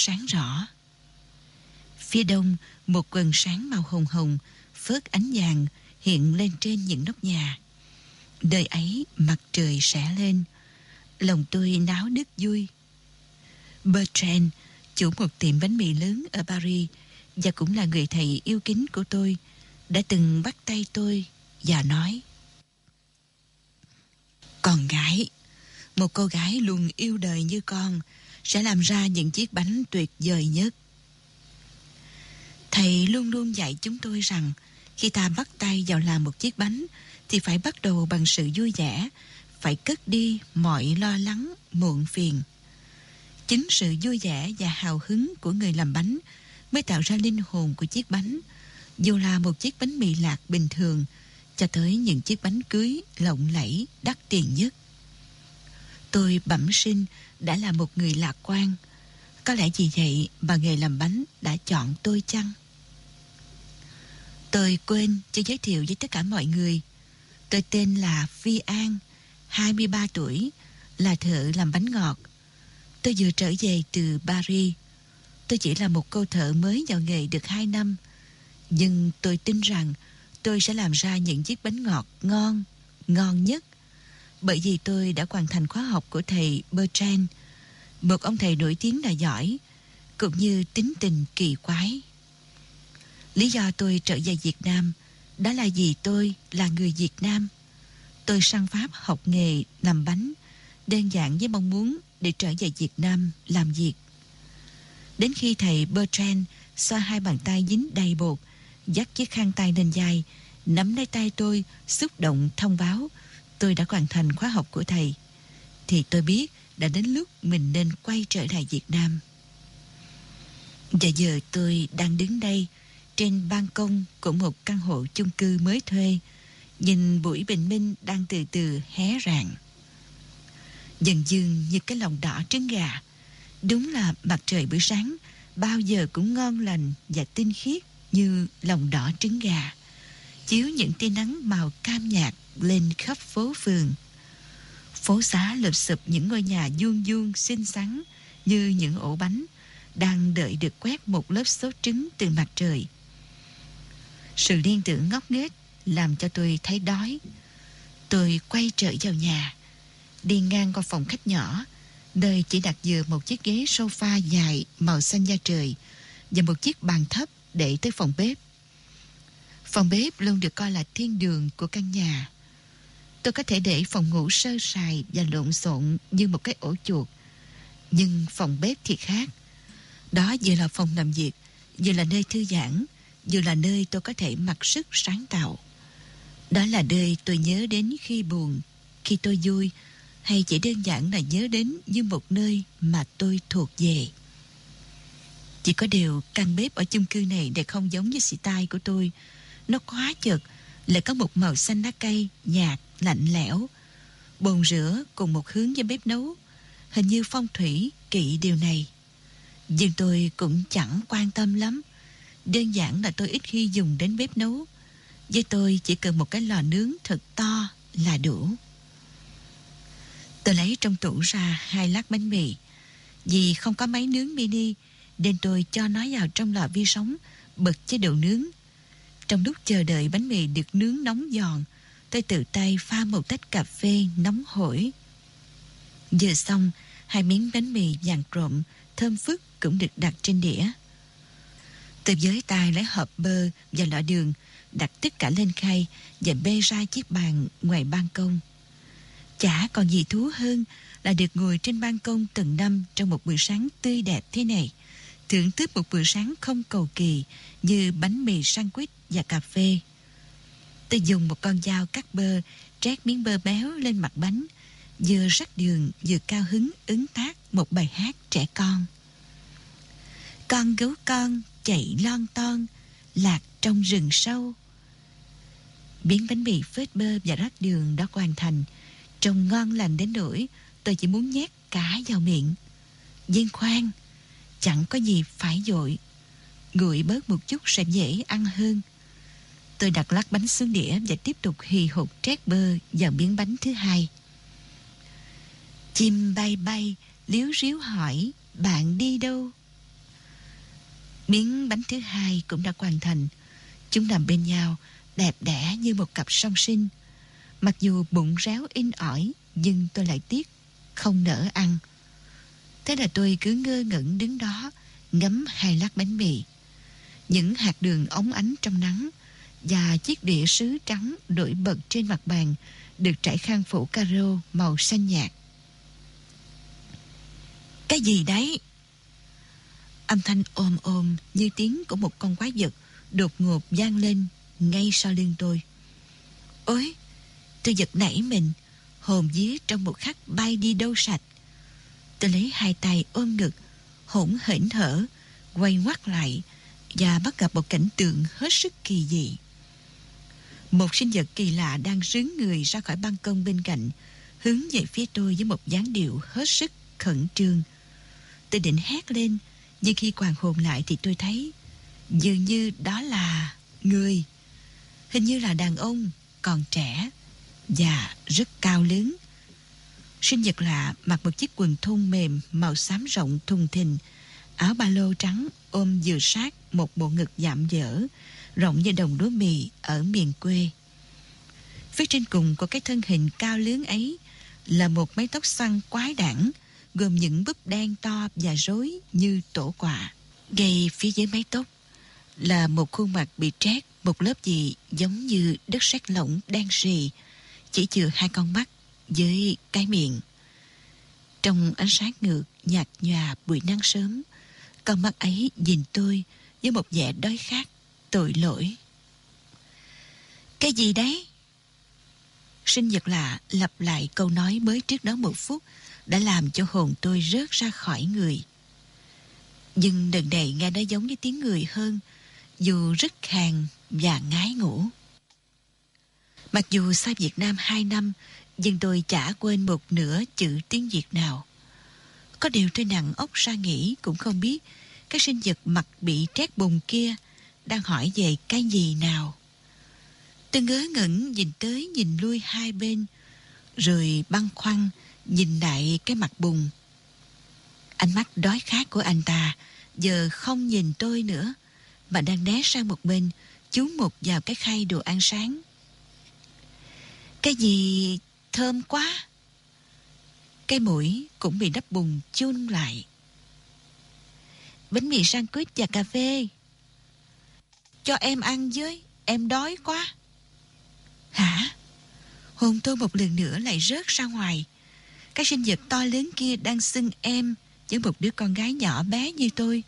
sáng rõ. Phía đông, một quần sáng màu hồng hồng, phớt ánh vàng hiện lên trên những nóc nhà. Đời ấy mặt trời sẽ lên, lòng tôi náo nức vui. Bertrand, chủ một tiệm bánh mì lớn ở Paris và cũng là người thầy yêu kính của tôi, đã từng bắt tay tôi và nói Con gái, một cô gái luôn yêu đời như con sẽ làm ra những chiếc bánh tuyệt vời nhất. Thầy luôn luôn dạy chúng tôi rằng khi ta bắt tay vào làm một chiếc bánh thì phải bắt đầu bằng sự vui vẻ, phải cất đi mọi lo lắng, muộn phiền. Chính sự vui vẻ và hào hứng của người làm bánh mới tạo ra linh hồn của chiếc bánh. Dù là một chiếc bánh mì lạc bình thường cho tới những chiếc bánh cưới lộng lẫy, đắt tiền nhất. Tôi bẩm sinh đã là một người lạc quan. Có lẽ vì vậy mà nghề làm bánh đã chọn tôi chăng? Tôi quên chưa giới thiệu với tất cả mọi người. Tôi tên là Phi An, 23 tuổi, là thợ làm bánh ngọt. Tôi vừa trở về từ Paris. Tôi chỉ là một cô thợ mới vào nghề được 2 năm. Nhưng tôi tin rằng tôi sẽ làm ra những chiếc bánh ngọt ngon, ngon nhất. Bởi vì tôi đã hoàn thành khóa học của thầy Bertrand, một ông thầy nổi tiếng là giỏi, cũng như tính tình kỳ quái. Lý do tôi trở về Việt Nam đó là vì tôi là người Việt Nam. Tôi sang Pháp học nghề làm bánh, đơn giản với mong muốn để trở về Việt Nam làm việc. Đến khi thầy Bertrand xoa hai bàn tay dính đầy bột, dắt chiếc khăn tay lên dài, nắm lấy tay tôi, xúc động thông báo tôi đã hoàn thành khóa học của thầy. Thì tôi biết đã đến lúc mình nên quay trở lại Việt Nam. Và giờ tôi đang đứng đây trên ban công của một căn hộ chung cư mới thuê, nhìn buổi bình minh đang từ từ hé rạng. Dần dần như cái lòng đỏ trứng gà, đúng là mặt trời buổi sáng bao giờ cũng ngon lành và tinh khiết như lòng đỏ trứng gà, chiếu những tia nắng màu cam nhạt lên khắp phố phường. Phố xá lụp sụp những ngôi nhà vuông vuông xinh xắn như những ổ bánh đang đợi được quét một lớp số trứng từ mặt trời. Sự liên tưởng ngốc nghếch làm cho tôi thấy đói. Tôi quay trở vào nhà, đi ngang qua phòng khách nhỏ, nơi chỉ đặt vừa một chiếc ghế sofa dài màu xanh da trời và một chiếc bàn thấp để tới phòng bếp. Phòng bếp luôn được coi là thiên đường của căn nhà. Tôi có thể để phòng ngủ sơ sài và lộn xộn như một cái ổ chuột. Nhưng phòng bếp thì khác. Đó vừa là phòng làm việc, vừa là nơi thư giãn, vừa là nơi tôi có thể mặc sức sáng tạo. Đó là nơi tôi nhớ đến khi buồn, khi tôi vui, hay chỉ đơn giản là nhớ đến như một nơi mà tôi thuộc về. Chỉ có điều căn bếp ở chung cư này để không giống như xì tai của tôi. Nó quá chật, lại có một màu xanh lá cây, nhạt, lạnh lẽo. Bồn rửa cùng một hướng với bếp nấu. Hình như phong thủy kỵ điều này. Nhưng tôi cũng chẳng quan tâm lắm. Đơn giản là tôi ít khi dùng đến bếp nấu. Với tôi chỉ cần một cái lò nướng thật to là đủ. Tôi lấy trong tủ ra hai lát bánh mì. Vì không có máy nướng mini nên tôi cho nó vào trong lò vi sóng bật chế độ nướng. Trong lúc chờ đợi bánh mì được nướng nóng giòn, tôi tự tay pha một tách cà phê nóng hổi. giờ xong, hai miếng bánh mì vàng trộm, thơm phức cũng được đặt trên đĩa. Tôi giới tay lấy hộp bơ và lọ đường, đặt tất cả lên khay và bê ra chiếc bàn ngoài ban công. Chả còn gì thú hơn là được ngồi trên ban công tầng năm trong một buổi sáng tươi đẹp thế này, thưởng thức một buổi sáng không cầu kỳ như bánh mì sandwich và cà phê. Tôi dùng một con dao cắt bơ, trét miếng bơ béo lên mặt bánh, vừa rắc đường vừa cao hứng ứng tác một bài hát trẻ con. Con gấu con chạy lon ton, lạc trong rừng sâu. Biến bánh mì phết bơ và rắc đường đã hoàn thành, trông ngon lành đến nỗi tôi chỉ muốn nhét cả vào miệng. viên khoan, chẳng có gì phải dội. Nguội bớt một chút sẽ dễ ăn hơn. Tôi đặt lát bánh xuống đĩa và tiếp tục hì hục trét bơ vào miếng bánh thứ hai. Chim bay bay, liếu ríu hỏi, bạn đi đâu? Miếng bánh thứ hai cũng đã hoàn thành. Chúng nằm bên nhau, đẹp đẽ như một cặp song sinh. Mặc dù bụng réo in ỏi, nhưng tôi lại tiếc, không nỡ ăn. Thế là tôi cứ ngơ ngẩn đứng đó, ngắm hai lát bánh mì. Những hạt đường óng ánh trong nắng và chiếc đĩa sứ trắng nổi bật trên mặt bàn được trải khăn phủ caro màu xanh nhạt. Cái gì đấy? Âm thanh ôm ôm như tiếng của một con quái vật đột ngột vang lên ngay sau lưng tôi. Ôi, tôi giật nảy mình, hồn vía trong một khắc bay đi đâu sạch. Tôi lấy hai tay ôm ngực, hỗn hển thở, quay ngoắt lại và bắt gặp một cảnh tượng hết sức kỳ dị. Một sinh vật kỳ lạ đang rướn người ra khỏi ban công bên cạnh, hướng về phía tôi với một dáng điệu hết sức khẩn trương. Tôi định hét lên, nhưng khi quàng hồn lại thì tôi thấy dường như đó là người. Hình như là đàn ông, còn trẻ và rất cao lớn. Sinh vật lạ mặc một chiếc quần thun mềm màu xám rộng thùng thình, áo ba lô trắng ôm vừa sát một bộ ngực dạm dở, rộng như đồng lúa mì ở miền quê. Phía trên cùng của cái thân hình cao lớn ấy là một mái tóc xoăn quái đản, gồm những búp đen to và rối như tổ quạ. Ngay phía dưới mái tóc là một khuôn mặt bị trét một lớp gì giống như đất sét lỏng đen sì, chỉ chừa hai con mắt với cái miệng. Trong ánh sáng ngược nhạt nhòa buổi nắng sớm, con mắt ấy nhìn tôi với một vẻ đói khát, tội lỗi. Cái gì đấy? Sinh vật lạ lặp lại câu nói mới trước đó một phút đã làm cho hồn tôi rớt ra khỏi người. Nhưng lần này nghe nó giống như tiếng người hơn, dù rất khàn và ngái ngủ. Mặc dù xa Việt Nam 2 năm, nhưng tôi chả quên một nửa chữ tiếng Việt nào. Có điều trên nặng ốc ra nghĩ cũng không biết cái sinh vật mặt bị trét bùng kia đang hỏi về cái gì nào. Tôi ngớ ngẩn nhìn tới nhìn lui hai bên, rồi băn khoăn nhìn lại cái mặt bùng. Ánh mắt đói khát của anh ta giờ không nhìn tôi nữa, mà đang né sang một bên, chú một vào cái khay đồ ăn sáng. Cái gì thơm quá! Cái mũi cũng bị đắp bùng chun lại. Bánh mì sandwich và cà phê. Cho em ăn với, em đói quá. Hả? Hồn tôi một lần nữa lại rớt ra ngoài. Cái sinh vật to lớn kia đang xưng em với một đứa con gái nhỏ bé như tôi.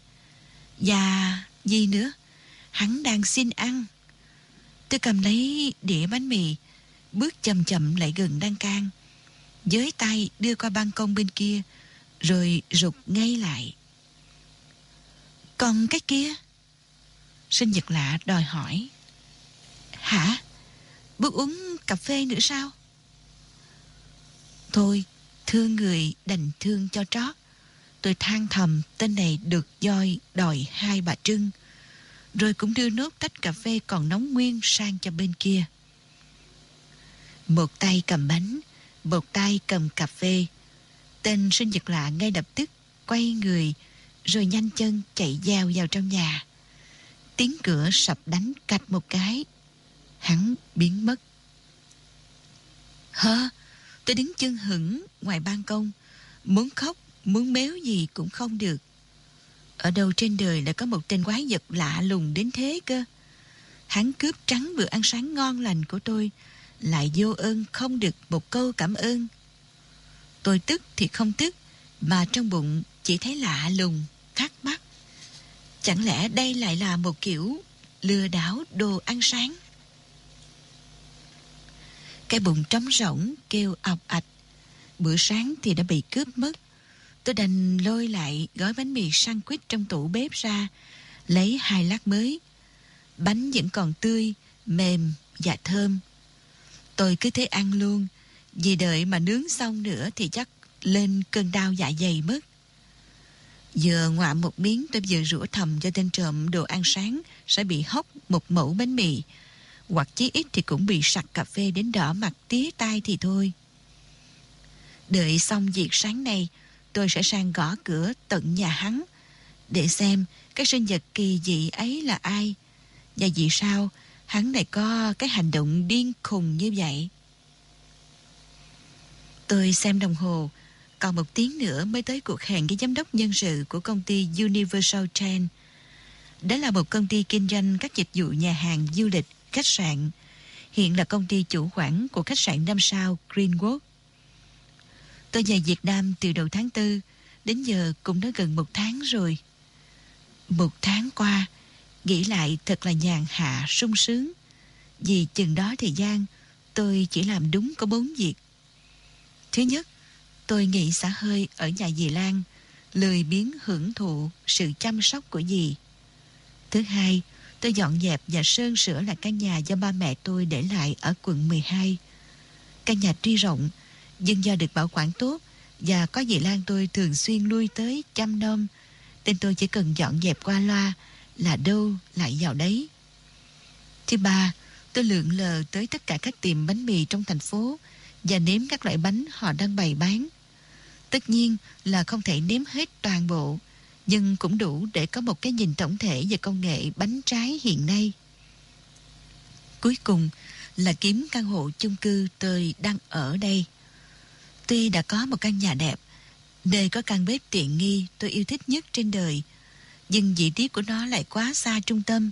Và gì nữa? Hắn đang xin ăn. Tôi cầm lấy đĩa bánh mì, bước chậm chậm lại gần đăng can. Với tay đưa qua ban công bên kia, rồi rụt ngay lại. Còn cái kia? Sinh nhật lạ đòi hỏi. Hả? Bước uống cà phê nữa sao? Thôi, thương người đành thương cho trót. Tôi than thầm tên này được doi đòi hai bà Trưng. Rồi cũng đưa nốt tách cà phê còn nóng nguyên sang cho bên kia. Một tay cầm bánh, một tay cầm cà phê. Tên sinh nhật lạ ngay lập tức quay người rồi nhanh chân chạy dao vào trong nhà. Tiếng cửa sập đánh cạch một cái. Hắn biến mất. Hơ, tôi đứng chân hững ngoài ban công. Muốn khóc, muốn méo gì cũng không được. Ở đâu trên đời lại có một tên quái vật lạ lùng đến thế cơ. Hắn cướp trắng bữa ăn sáng ngon lành của tôi, lại vô ơn không được một câu cảm ơn. Tôi tức thì không tức, mà trong bụng chỉ thấy lạ lùng, thắc mắc. Chẳng lẽ đây lại là một kiểu lừa đảo đồ ăn sáng? Cái bụng trống rỗng kêu ọc ạch. Bữa sáng thì đã bị cướp mất. Tôi đành lôi lại gói bánh mì sandwich trong tủ bếp ra, lấy hai lát mới. Bánh vẫn còn tươi, mềm và thơm. Tôi cứ thế ăn luôn, vì đợi mà nướng xong nữa thì chắc lên cơn đau dạ dày mất. Giờ ngoạm một miếng tôi vừa rủa thầm cho tên trộm đồ ăn sáng sẽ bị hóc một mẫu bánh mì. Hoặc chí ít thì cũng bị sặc cà phê đến đỏ mặt tía tai thì thôi. Đợi xong việc sáng nay, tôi sẽ sang gõ cửa tận nhà hắn để xem cái sinh vật kỳ dị ấy là ai và vì sao hắn lại có cái hành động điên khùng như vậy. Tôi xem đồng hồ, còn một tiếng nữa mới tới cuộc hẹn với giám đốc nhân sự của công ty Universal Chain. Đó là một công ty kinh doanh các dịch vụ nhà hàng, du lịch, khách sạn. Hiện là công ty chủ quản của khách sạn năm sao Greenwood. Tôi về Việt Nam từ đầu tháng 4, đến giờ cũng đã gần một tháng rồi. Một tháng qua, nghĩ lại thật là nhàn hạ, sung sướng. Vì chừng đó thời gian, tôi chỉ làm đúng có bốn việc. Thứ nhất, tôi nghỉ xả hơi ở nhà dì Lan, lười biến hưởng thụ sự chăm sóc của dì. Thứ hai, tôi dọn dẹp và sơn sửa lại căn nhà do ba mẹ tôi để lại ở quận 12. Căn nhà tuy rộng, nhưng do được bảo quản tốt và có dì Lan tôi thường xuyên lui tới chăm nom, nên tôi chỉ cần dọn dẹp qua loa là đâu lại vào đấy. Thứ ba, tôi lượn lờ tới tất cả các tiệm bánh mì trong thành phố và nếm các loại bánh họ đang bày bán. Tất nhiên là không thể nếm hết toàn bộ, nhưng cũng đủ để có một cái nhìn tổng thể về công nghệ bánh trái hiện nay. Cuối cùng là kiếm căn hộ chung cư tôi đang ở đây. Tuy đã có một căn nhà đẹp, nơi có căn bếp tiện nghi tôi yêu thích nhất trên đời, nhưng vị trí của nó lại quá xa trung tâm.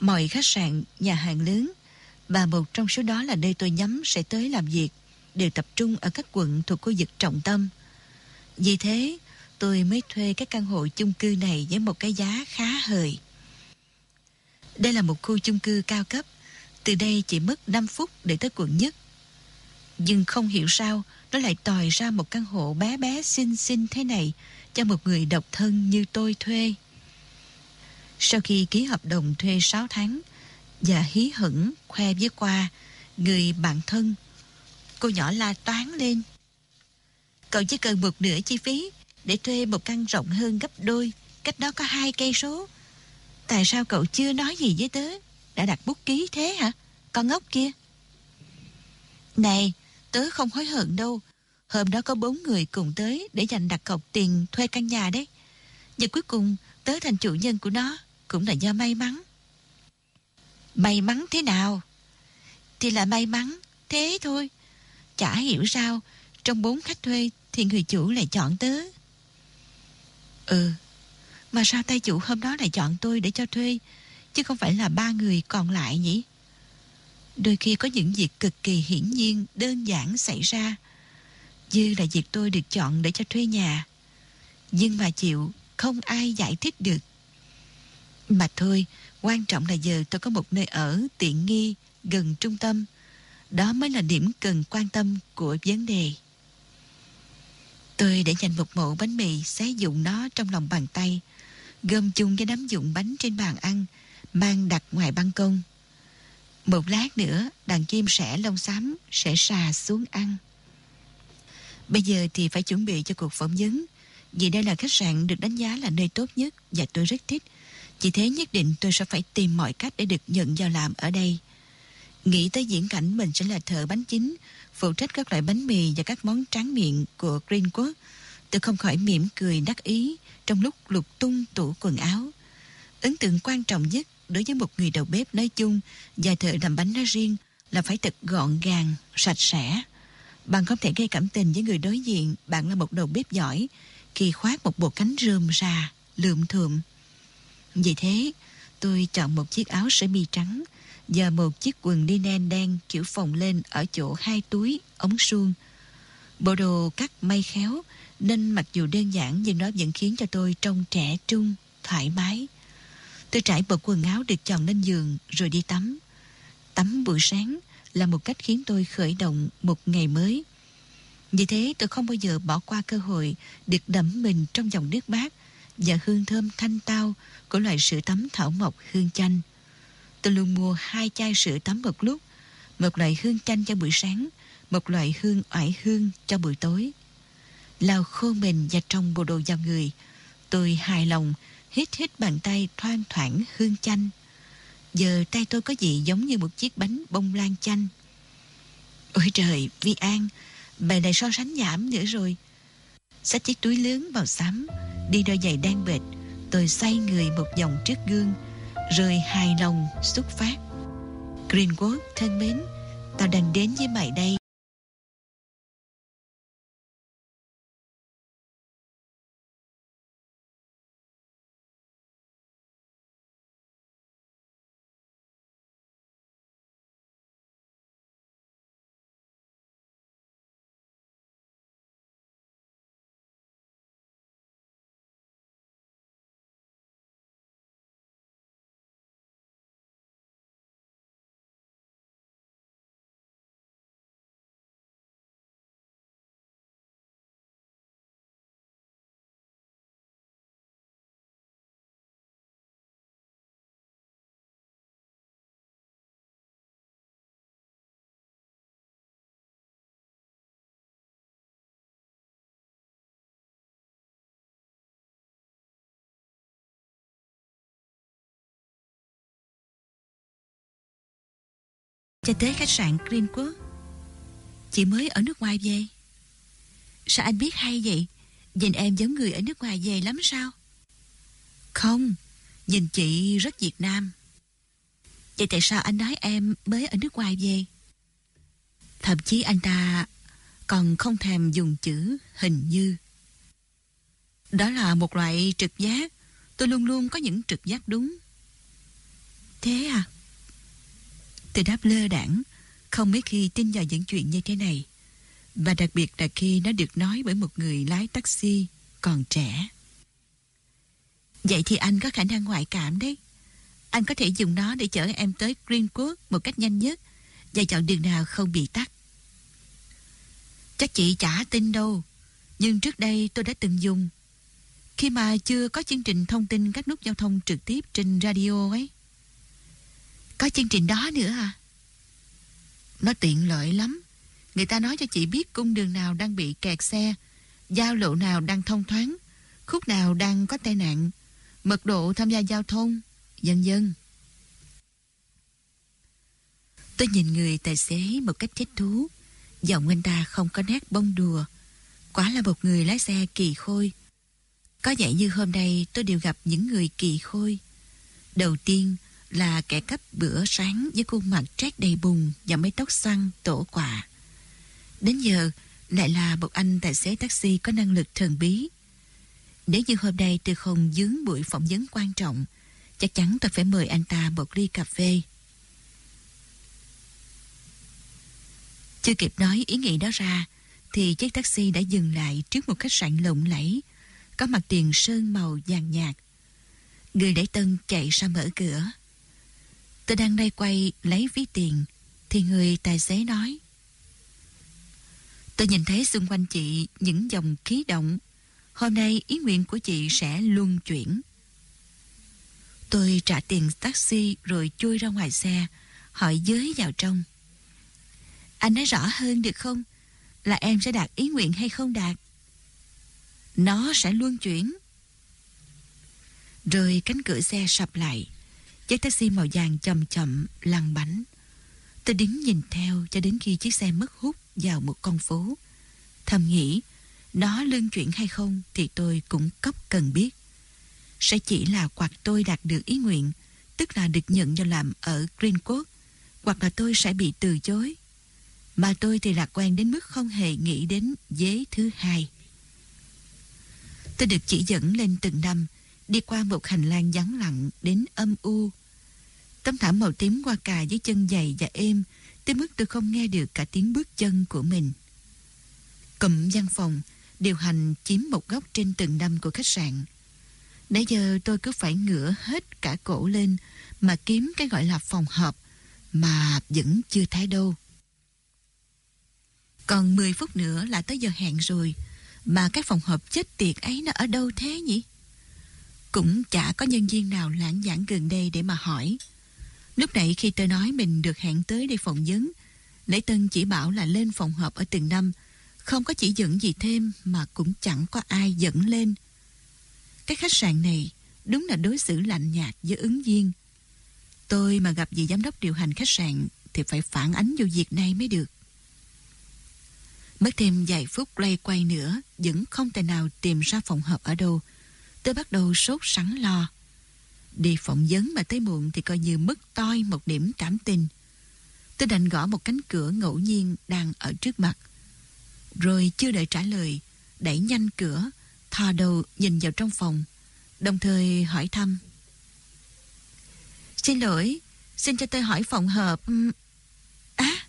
Mọi khách sạn, nhà hàng lớn, và một trong số đó là nơi tôi nhắm sẽ tới làm việc, đều tập trung ở các quận thuộc khu vực trọng tâm. Vì thế, tôi mới thuê các căn hộ chung cư này với một cái giá khá hời. Đây là một khu chung cư cao cấp, từ đây chỉ mất 5 phút để tới quận nhất. Nhưng không hiểu sao, nó lại tòi ra một căn hộ bé bé xinh xinh thế này cho một người độc thân như tôi thuê. Sau khi ký hợp đồng thuê 6 tháng và hí hửng khoe với qua người bạn thân, cô nhỏ la toán lên. Cậu chỉ cần một nửa chi phí để thuê một căn rộng hơn gấp đôi, cách đó có hai cây số. Tại sao cậu chưa nói gì với tớ? Đã đặt bút ký thế hả? Con ngốc kia. Này, tớ không hối hận đâu. Hôm đó có bốn người cùng tới để dành đặt cọc tiền thuê căn nhà đấy. Và cuối cùng tớ thành chủ nhân của nó cũng là do may mắn. May mắn thế nào? Thì là may mắn, thế thôi. Chả hiểu sao, trong bốn khách thuê thì người chủ lại chọn tớ. Ừ, mà sao tay chủ hôm đó lại chọn tôi để cho thuê, chứ không phải là ba người còn lại nhỉ? Đôi khi có những việc cực kỳ hiển nhiên, đơn giản xảy ra. Như là việc tôi được chọn để cho thuê nhà. Nhưng mà chịu, không ai giải thích được. Mà thôi, quan trọng là giờ tôi có một nơi ở tiện nghi, gần trung tâm. Đó mới là điểm cần quan tâm của vấn đề. Tôi để dành một mẫu bánh mì xé dụng nó trong lòng bàn tay, gom chung với đám dụng bánh trên bàn ăn, mang đặt ngoài ban công. Một lát nữa, đàn chim sẻ lông xám sẽ xà xuống ăn. Bây giờ thì phải chuẩn bị cho cuộc phỏng vấn, vì đây là khách sạn được đánh giá là nơi tốt nhất và tôi rất thích. Chỉ thế nhất định tôi sẽ phải tìm mọi cách để được nhận vào làm ở đây. Nghĩ tới diễn cảnh mình sẽ là thợ bánh chính, phụ trách các loại bánh mì và các món tráng miệng của Greenwood. Tôi không khỏi mỉm cười đắc ý trong lúc lục tung tủ quần áo. Ấn tượng quan trọng nhất đối với một người đầu bếp nói chung và thợ làm bánh nói riêng là phải thật gọn gàng, sạch sẽ. Bạn không thể gây cảm tình với người đối diện bạn là một đầu bếp giỏi khi khoác một bộ cánh rơm ra, lượm thượm. Vì thế, tôi chọn một chiếc áo sơ mi trắng và một chiếc quần linen đen kiểu phồng lên ở chỗ hai túi, ống suông. Bộ đồ cắt may khéo nên mặc dù đơn giản nhưng nó vẫn khiến cho tôi trông trẻ trung, thoải mái. Tôi trải bộ quần áo được chọn lên giường rồi đi tắm. Tắm buổi sáng là một cách khiến tôi khởi động một ngày mới. Vì thế tôi không bao giờ bỏ qua cơ hội được đẫm mình trong dòng nước mát và hương thơm thanh tao của loại sữa tắm thảo mộc hương chanh. Tôi luôn mua hai chai sữa tắm một lúc, một loại hương chanh cho buổi sáng, một loại hương oải hương cho buổi tối. Lau khô mình và trong bộ đồ vào người, tôi hài lòng hít hít bàn tay thoang thoảng hương chanh. Giờ tay tôi có gì giống như một chiếc bánh bông lan chanh. Ôi trời, Vi An, bài này so sánh nhảm nữa rồi. Xách chiếc túi lớn vào xám, đi đôi giày đen bệt, Tôi xoay người một vòng trước gương rồi hài lòng xuất phát. Greenwood thân mến Tao đang đến với mày đây. Cho tới khách sạn Greenwood. Chị mới ở nước ngoài về. Sao anh biết hay vậy? Nhìn em giống người ở nước ngoài về lắm sao? Không, nhìn chị rất Việt Nam. Vậy tại sao anh nói em mới ở nước ngoài về? Thậm chí anh ta còn không thèm dùng chữ hình như. Đó là một loại trực giác. Tôi luôn luôn có những trực giác đúng. Thế à? Tôi đáp lơ đảng, không mấy khi tin vào những chuyện như thế này. Và đặc biệt là khi nó được nói bởi một người lái taxi còn trẻ. Vậy thì anh có khả năng ngoại cảm đấy. Anh có thể dùng nó để chở em tới Greenwood một cách nhanh nhất và chọn đường nào không bị tắc. Chắc chị chả tin đâu. Nhưng trước đây tôi đã từng dùng. Khi mà chưa có chương trình thông tin các nút giao thông trực tiếp trên radio ấy. Có chương trình đó nữa à? Nó tiện lợi lắm. Người ta nói cho chị biết cung đường nào đang bị kẹt xe, giao lộ nào đang thông thoáng, khúc nào đang có tai nạn, mật độ tham gia giao thông, dân dân. Tôi nhìn người tài xế một cách thích thú. Giọng anh ta không có nét bông đùa. quá là một người lái xe kỳ khôi. Có vẻ như hôm nay tôi đều gặp những người kỳ khôi. Đầu tiên, là kẻ cấp bữa sáng với khuôn mặt trét đầy bùn và mấy tóc xoăn tổ quả. Đến giờ lại là một anh tài xế taxi có năng lực thần bí. Nếu như hôm nay tôi không dướng buổi phỏng vấn quan trọng, chắc chắn tôi phải mời anh ta một ly cà phê. Chưa kịp nói ý nghĩ đó ra, thì chiếc taxi đã dừng lại trước một khách sạn lộng lẫy, có mặt tiền sơn màu vàng nhạt. Người đẩy tân chạy ra mở cửa. Tôi đang đây quay lấy ví tiền, Thì người tài xế nói. Tôi nhìn thấy xung quanh chị những dòng khí động. Hôm nay ý nguyện của chị sẽ luân chuyển. Tôi trả tiền taxi rồi chui ra ngoài xe, Hỏi giới vào trong. Anh nói rõ hơn được không? Là em sẽ đạt ý nguyện hay không đạt? Nó sẽ luân chuyển. Rồi cánh cửa xe sập lại. Chiếc taxi màu vàng chậm chậm lăn bánh. Tôi đứng nhìn theo cho đến khi chiếc xe mất hút vào một con phố. Thầm nghĩ, nó lương chuyển hay không thì tôi cũng cốc cần biết. Sẽ chỉ là hoặc tôi đạt được ý nguyện, tức là được nhận cho làm ở Greenwood hoặc là tôi sẽ bị từ chối. Mà tôi thì lạc quan đến mức không hề nghĩ đến dế thứ hai. Tôi được chỉ dẫn lên từng năm, đi qua một hành lang vắng lặng đến âm u. Tấm thảm màu tím qua cà với chân dày và êm, tới mức tôi không nghe được cả tiếng bước chân của mình. Cụm văn phòng, điều hành chiếm một góc trên tầng năm của khách sạn. Nãy giờ tôi cứ phải ngửa hết cả cổ lên mà kiếm cái gọi là phòng họp mà vẫn chưa thấy đâu. Còn 10 phút nữa là tới giờ hẹn rồi mà cái phòng họp chết tiệt ấy nó ở đâu thế nhỉ? Cũng chả có nhân viên nào lãng giảng gần đây để mà hỏi. Lúc nãy khi tôi nói mình được hẹn tới đây phỏng vấn, Lễ Tân chỉ bảo là lên phòng họp ở từng năm, không có chỉ dẫn gì thêm mà cũng chẳng có ai dẫn lên. Cái khách sạn này đúng là đối xử lạnh nhạt với ứng viên. Tôi mà gặp vị giám đốc điều hành khách sạn thì phải phản ánh vô việc này mới được. Mất thêm vài phút lay quay nữa vẫn không thể nào tìm ra phòng họp ở đâu. Tôi bắt đầu sốt sắng lo. Đi phỏng vấn mà tới muộn thì coi như mất toi một điểm cảm tình. Tôi đành gõ một cánh cửa ngẫu nhiên đang ở trước mặt. Rồi chưa đợi trả lời, đẩy nhanh cửa, thò đầu nhìn vào trong phòng, đồng thời hỏi thăm. Xin lỗi, xin cho tôi hỏi phòng hợp... Á!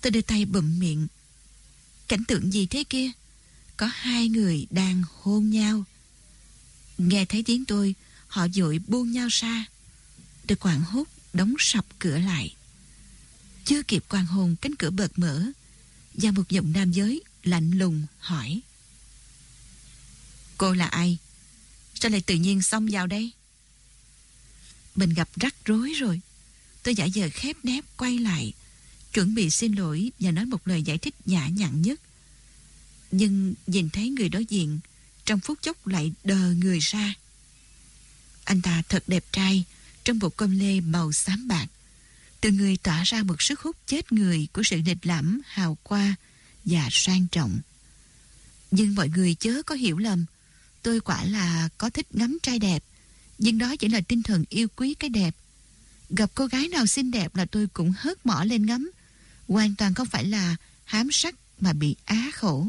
tôi đưa tay bụm miệng. Cảnh tượng gì thế kia? Có hai người đang hôn nhau. Nghe thấy tiếng tôi, họ dội buông nhau xa. Tôi quảng hút, đóng sập cửa lại. Chưa kịp quan hồn, cánh cửa bật mở. Và một giọng nam giới lạnh lùng hỏi. Cô là ai? Sao lại tự nhiên xông vào đây? Mình gặp rắc rối rồi. Tôi giả vờ khép nép quay lại, chuẩn bị xin lỗi và nói một lời giải thích nhã nhặn nhất. Nhưng nhìn thấy người đối diện, trong phút chốc lại đờ người ra. Anh ta thật đẹp trai, trong bộ công lê màu xám bạc. Từ người tỏa ra một sức hút chết người của sự lịch lãm, hào qua và sang trọng. Nhưng mọi người chớ có hiểu lầm. Tôi quả là có thích ngắm trai đẹp, nhưng đó chỉ là tinh thần yêu quý cái đẹp. Gặp cô gái nào xinh đẹp là tôi cũng hớt mỏ lên ngắm. Hoàn toàn không phải là hám sắc mà bị á khổ.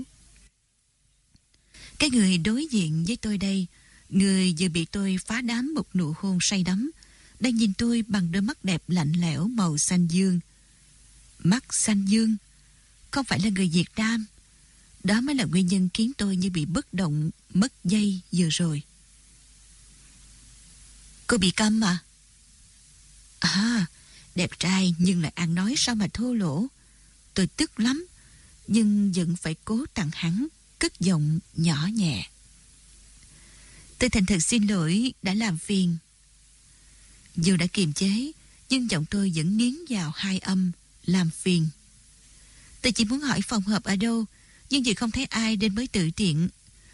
Cái người đối diện với tôi đây, người vừa bị tôi phá đám một nụ hôn say đắm, đang nhìn tôi bằng đôi mắt đẹp lạnh lẽo màu xanh dương. Mắt xanh dương, không phải là người Việt Nam. Đó mới là nguyên nhân khiến tôi như bị bất động, mất dây vừa rồi. Cô bị câm à À, đẹp trai nhưng lại ăn nói sao mà thô lỗ. Tôi tức lắm, nhưng vẫn phải cố tặng hắn, cất giọng nhỏ nhẹ. Tôi thành thật xin lỗi đã làm phiền. Dù đã kiềm chế, nhưng giọng tôi vẫn nghiến vào hai âm, làm phiền. Tôi chỉ muốn hỏi phòng hợp ở đâu, nhưng vì không thấy ai nên mới tự tiện.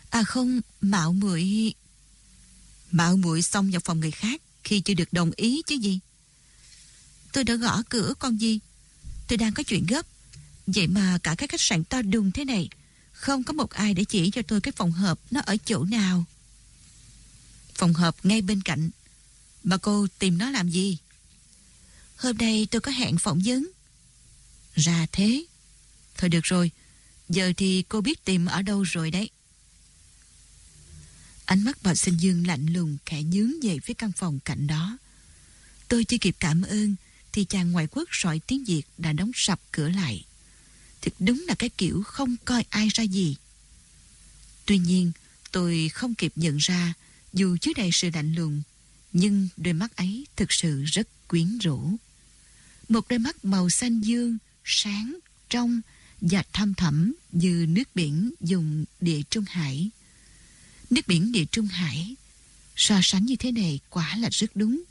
À không, mạo muội Mạo muội xong vào phòng người khác khi chưa được đồng ý chứ gì. Tôi đã gõ cửa con gì. Tôi đang có chuyện gấp. Vậy mà cả cái khách sạn to đùng thế này, không có một ai để chỉ cho tôi cái phòng hợp nó ở chỗ nào. Phòng hợp ngay bên cạnh. bà cô tìm nó làm gì? Hôm nay tôi có hẹn phỏng vấn. Ra thế. Thôi được rồi. Giờ thì cô biết tìm ở đâu rồi đấy. Ánh mắt bà sinh dương lạnh lùng khẽ nhướng về phía căn phòng cạnh đó. Tôi chưa kịp cảm ơn thì chàng ngoại quốc sỏi tiếng Việt đã đóng sập cửa lại. Thật đúng là cái kiểu không coi ai ra gì. Tuy nhiên, tôi không kịp nhận ra dù chứa đầy sự lạnh lùng, nhưng đôi mắt ấy thực sự rất quyến rũ. Một đôi mắt màu xanh dương, sáng, trong và thâm thẳm như nước biển dùng địa Trung Hải. Nước biển địa Trung Hải so sánh như thế này quả là rất đúng.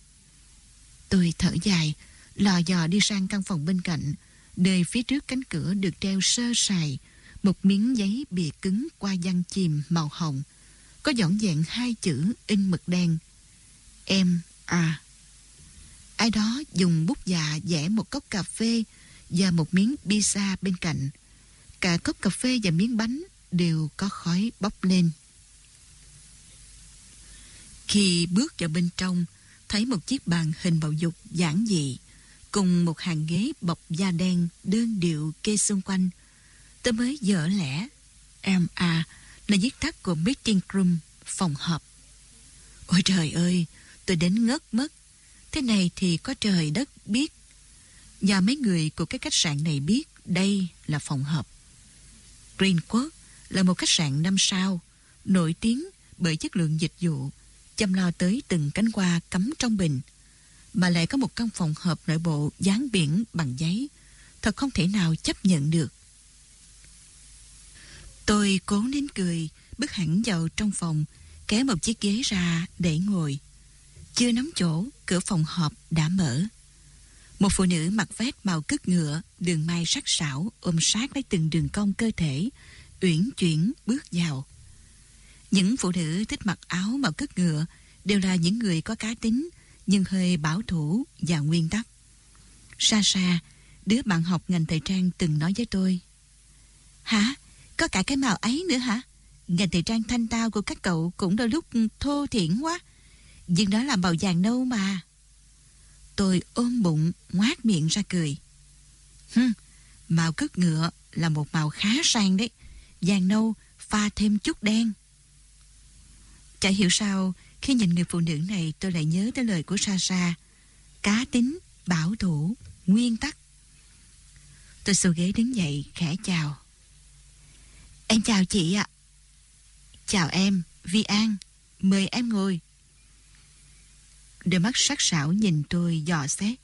Tôi thở dài, lò dò đi sang căn phòng bên cạnh, nơi phía trước cánh cửa được treo sơ sài một miếng giấy bìa cứng qua văn chìm màu hồng, có dọn dẹn hai chữ in mực đen. Em à. Ai đó dùng bút dạ vẽ một cốc cà phê và một miếng pizza bên cạnh. Cả cốc cà phê và miếng bánh đều có khói bốc lên. Khi bước vào bên trong, thấy một chiếc bàn hình bầu dục giản dị, cùng một hàng ghế bọc da đen đơn điệu kê xung quanh. Tôi mới dở lẽ. Em à, là viết tắt của meeting room, phòng họp. Ôi trời ơi, tôi đến ngất mất. Thế này thì có trời đất biết. Và mấy người của cái khách sạn này biết đây là phòng họp. Greenwood là một khách sạn năm sao, nổi tiếng bởi chất lượng dịch vụ, chăm lo tới từng cánh hoa cắm trong bình, mà lại có một căn phòng họp nội bộ dán biển bằng giấy, thật không thể nào chấp nhận được. Tôi cố nín cười, bước hẳn vào trong phòng, kéo một chiếc ghế ra để ngồi. Chưa nắm chỗ, cửa phòng họp đã mở. Một phụ nữ mặc vest màu cất ngựa, đường may sắc sảo, ôm sát lấy từng đường cong cơ thể, uyển chuyển bước vào. Những phụ nữ thích mặc áo màu cất ngựa đều là những người có cá tính, nhưng hơi bảo thủ và nguyên tắc. Sa Sa, đứa bạn học ngành thời trang từng nói với tôi. Hả? Có cả cái màu ấy nữa hả? ngành thời trang thanh tao của các cậu cũng đôi lúc thô thiển quá. Nhưng đó là màu vàng nâu mà. Tôi ôm bụng, ngoát miệng ra cười. Hừm, màu cất ngựa là một màu khá sang đấy. Vàng nâu pha thêm chút đen. Chả hiểu sao, khi nhìn người phụ nữ này tôi lại nhớ tới lời của Sasha. Cá tính, bảo thủ, nguyên tắc. Tôi xô ghế đứng dậy, khẽ chào. Em chào chị ạ. Chào em, Vi An. Mời em ngồi. Đôi mắt sắc sảo nhìn tôi dò xét.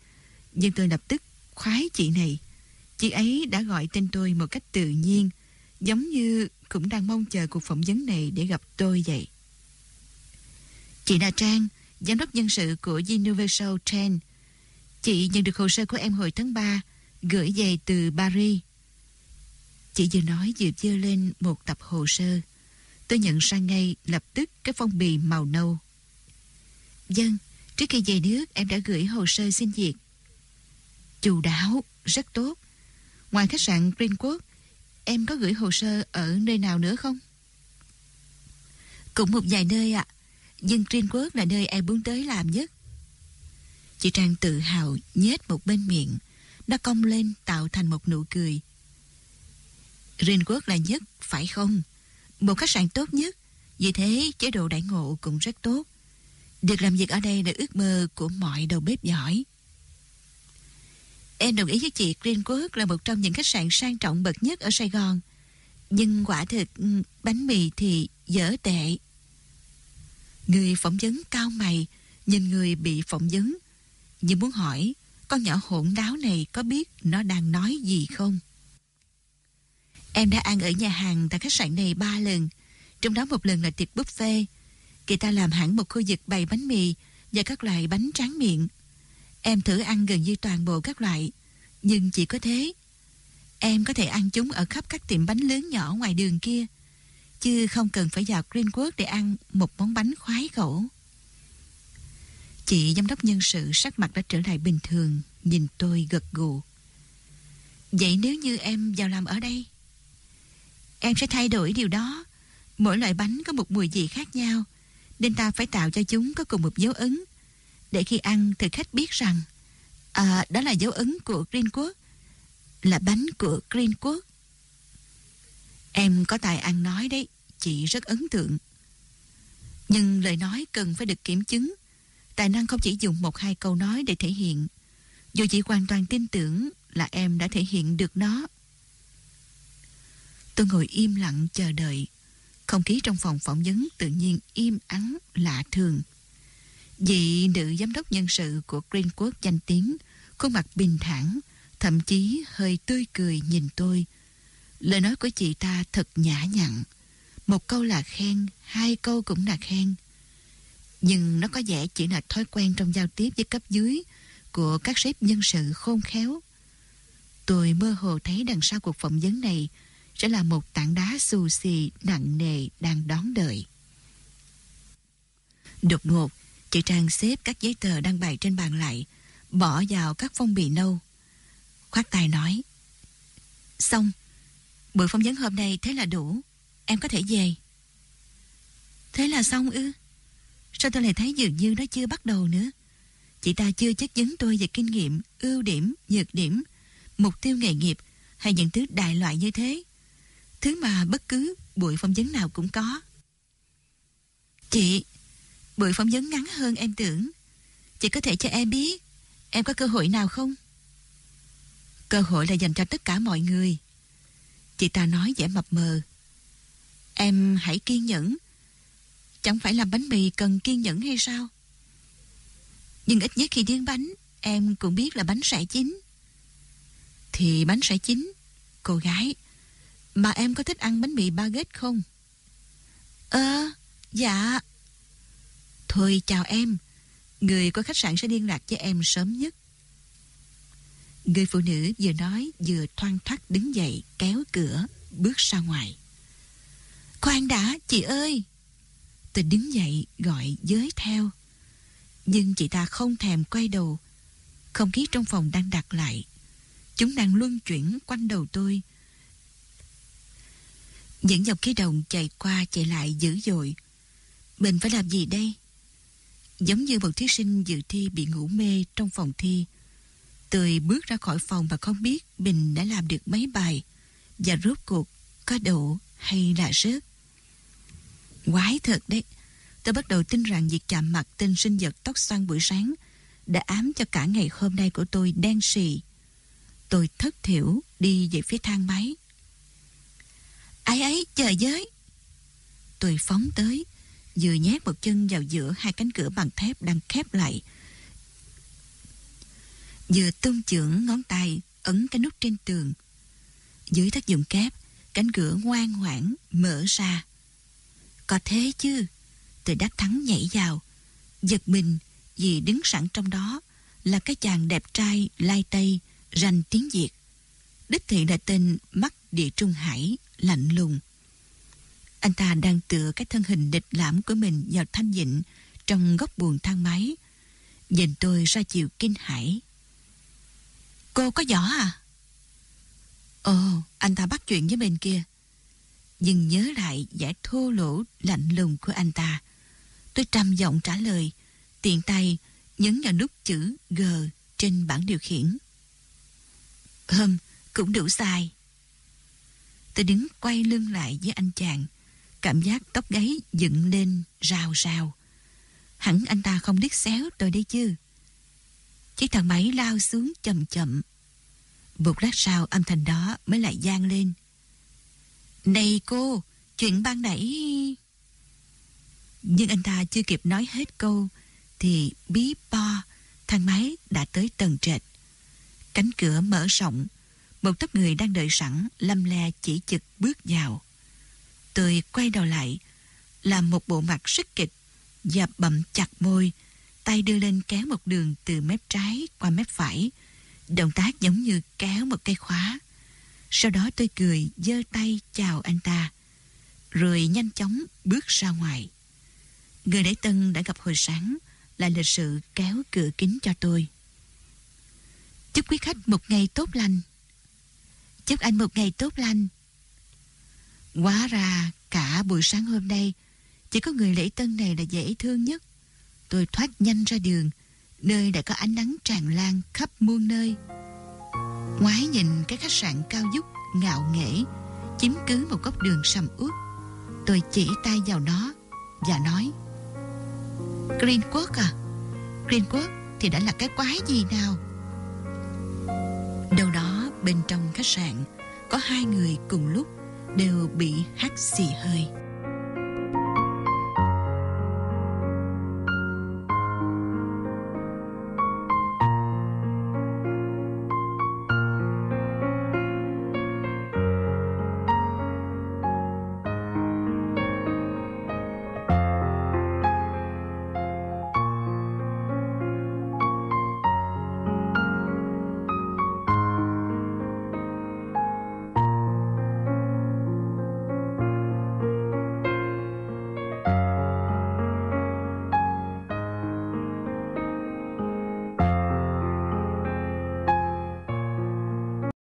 Nhưng tôi lập tức khoái chị này. Chị ấy đã gọi tên tôi một cách tự nhiên. Giống như cũng đang mong chờ cuộc phỏng vấn này để gặp tôi vậy. Chị là Trang, giám đốc nhân sự của Universal Trend. Chị nhận được hồ sơ của em hồi tháng 3, gửi về từ Paris. Chị vừa nói vừa dơ lên một tập hồ sơ. Tôi nhận ra ngay lập tức cái phong bì màu nâu. Dân, trước khi về nước em đã gửi hồ sơ xin việc. Chủ đáo, rất tốt. Ngoài khách sạn Greenwood, em có gửi hồ sơ ở nơi nào nữa không? Cũng một vài nơi ạ. À. Nhưng Greenwood là nơi em muốn tới làm nhất. Chị Trang tự hào nhếch một bên miệng. Nó cong lên tạo thành một nụ cười. Greenwood là nhất, phải không? Một khách sạn tốt nhất. Vì thế chế độ đại ngộ cũng rất tốt. Được làm việc ở đây là ước mơ của mọi đầu bếp giỏi. Em đồng ý với chị Greenwood là một trong những khách sạn sang trọng bậc nhất ở Sài Gòn. Nhưng quả thực ừ, bánh mì thì dở tệ. Người phỏng vấn cao mày nhìn người bị phỏng vấn như muốn hỏi con nhỏ hỗn đáo này có biết nó đang nói gì không? Em đã ăn ở nhà hàng tại khách sạn này ba lần, trong đó một lần là tiệc buffet. Kỳ ta làm hẳn một khu vực bày bánh mì và các loại bánh tráng miệng. Em thử ăn gần như toàn bộ các loại, nhưng chỉ có thế. Em có thể ăn chúng ở khắp các tiệm bánh lớn nhỏ ngoài đường kia, chứ không cần phải vào Greenwood để ăn một món bánh khoái khẩu. Chị giám đốc nhân sự sắc mặt đã trở lại bình thường, nhìn tôi gật gù. Vậy nếu như em vào làm ở đây? Em sẽ thay đổi điều đó. Mỗi loại bánh có một mùi vị khác nhau, nên ta phải tạo cho chúng có cùng một dấu ấn. Để khi ăn, thực khách biết rằng à, đó là dấu ấn của Green Quốc, là bánh của Green Quốc. Em có tài ăn nói đấy, chị rất ấn tượng. Nhưng lời nói cần phải được kiểm chứng. Tài năng không chỉ dùng một hai câu nói để thể hiện. Dù chị hoàn toàn tin tưởng là em đã thể hiện được nó. Tôi ngồi im lặng chờ đợi. Không khí trong phòng phỏng vấn tự nhiên im ắng, lạ thường. Vị nữ giám đốc nhân sự của Greenwood danh tiếng, khuôn mặt bình thản, thậm chí hơi tươi cười nhìn tôi. Lời nói của chị ta thật nhã nhặn. Một câu là khen, hai câu cũng là khen. Nhưng nó có vẻ chỉ là thói quen trong giao tiếp với cấp dưới của các sếp nhân sự khôn khéo. Tôi mơ hồ thấy đằng sau cuộc phỏng vấn này sẽ là một tảng đá xù xì nặng nề đang đón đợi. Đột ngột, chị Trang xếp các giấy tờ đang bày trên bàn lại, bỏ vào các phong bì nâu. Khoát tay nói, Xong, buổi phỏng vấn hôm nay thế là đủ, em có thể về. Thế là xong ư? Sao tôi lại thấy dường như nó chưa bắt đầu nữa? Chị ta chưa chất vấn tôi về kinh nghiệm, ưu điểm, nhược điểm, mục tiêu nghề nghiệp hay những thứ đại loại như thế. Thứ mà bất cứ buổi phỏng vấn nào cũng có. Chị, buổi phỏng vấn ngắn hơn em tưởng. Chị có thể cho em biết em có cơ hội nào không? Cơ hội là dành cho tất cả mọi người. Chị ta nói vẻ mập mờ. Em hãy kiên nhẫn. Chẳng phải làm bánh mì cần kiên nhẫn hay sao? Nhưng ít nhất khi điên bánh, em cũng biết là bánh sẽ chín. Thì bánh sẽ chín, cô gái. Mà em có thích ăn bánh mì baguette không? Ờ, dạ. Thôi chào em. Người của khách sạn sẽ liên lạc với em sớm nhất. Người phụ nữ vừa nói vừa thoang thoát đứng dậy kéo cửa bước ra ngoài. Khoan đã, chị ơi! Tôi đứng dậy gọi giới theo. Nhưng chị ta không thèm quay đầu. Không khí trong phòng đang đặt lại. Chúng đang luân chuyển quanh đầu tôi. Những dòng khí đồng chạy qua chạy lại dữ dội. Mình phải làm gì đây? Giống như một thí sinh dự thi bị ngủ mê trong phòng thi. Tôi bước ra khỏi phòng và không biết mình đã làm được mấy bài và rốt cuộc có độ hay là rớt. Quái thật đấy. Tôi bắt đầu tin rằng việc chạm mặt tên sinh vật tóc xoăn buổi sáng đã ám cho cả ngày hôm nay của tôi đen xì. Tôi thất thiểu đi về phía thang máy. Ai ấy, chờ giới, Tôi phóng tới, vừa nhét một chân vào giữa hai cánh cửa bằng thép đang khép lại. Vừa tung trưởng ngón tay ấn cái nút trên tường. Dưới tác dụng kép, cánh cửa ngoan ngoãn mở ra. Có thế chứ, tôi đắc thắng nhảy vào, giật mình vì đứng sẵn trong đó là cái chàng đẹp trai lai tây rành tiếng Việt. Đích thị là tên Mắt Địa Trung Hải, lạnh lùng. Anh ta đang tựa cái thân hình địch lãm của mình vào thanh dịnh trong góc buồng thang máy. Nhìn tôi ra chiều kinh hãi. Cô có giỏ à? Ồ, anh ta bắt chuyện với bên kia. Nhưng nhớ lại vẻ thô lỗ lạnh lùng của anh ta. Tôi trầm giọng trả lời, tiện tay nhấn vào nút chữ G trên bảng điều khiển. Hừm, cũng đủ sai. Tôi đứng quay lưng lại với anh chàng. Cảm giác tóc gáy dựng lên rào rào. Hẳn anh ta không biết xéo tôi đấy chứ. Chiếc thằng máy lao xuống chậm chậm. Một lát sau âm thanh đó mới lại gian lên. Này cô, chuyện ban nãy... Nhưng anh ta chưa kịp nói hết câu thì bí bo thang máy đã tới tầng trệt. Cánh cửa mở rộng, một tấp người đang đợi sẵn lâm le chỉ chực bước vào. Tôi quay đầu lại, làm một bộ mặt sức kịch và bậm chặt môi, tay đưa lên kéo một đường từ mép trái qua mép phải, động tác giống như kéo một cây khóa. Sau đó tôi cười, giơ tay chào anh ta, rồi nhanh chóng bước ra ngoài. Người đẩy tân đã gặp hồi sáng, lại lịch sự kéo cửa kính cho tôi. Chúc quý khách một ngày tốt lành. Chúc anh một ngày tốt lành. Quá ra cả buổi sáng hôm nay chỉ có người lễ tân này là dễ thương nhất. Tôi thoát nhanh ra đường, nơi đã có ánh nắng tràn lan khắp muôn nơi. Ngoái nhìn cái khách sạn cao dúc, ngạo nghễ, chiếm cứ một góc đường sầm uất. Tôi chỉ tay vào nó và nói Green Quốc à? Green Quốc thì đã là cái quái gì nào? Bên trong khách sạn có hai người cùng lúc đều bị hắt xì hơi.